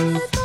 Bye.